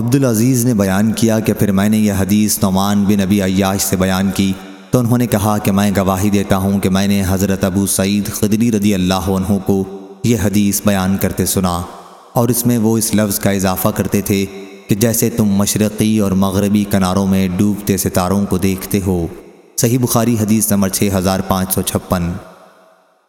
عبدالعزیز نے بیان کیا کہ پھر میں نے یہ حدیث نعمان بن نبی عیاش سے بیان کی تو انہوں نے کہا کہ میں گواہی دیتا ہوں کہ میں نے حضرت ابو سعید خدری رضی اللہ عنہ کو یہ حدیث بیان کرتے سنا اور اس میں وہ اس لفظ کا اضافہ کرتے تھے کہ جیسے تم مشرقی اور مغربی کناروں میں ڈوبتے ستاروں کو دیکھتے ہو۔ صحیح بخاری حدیث نمبر 6556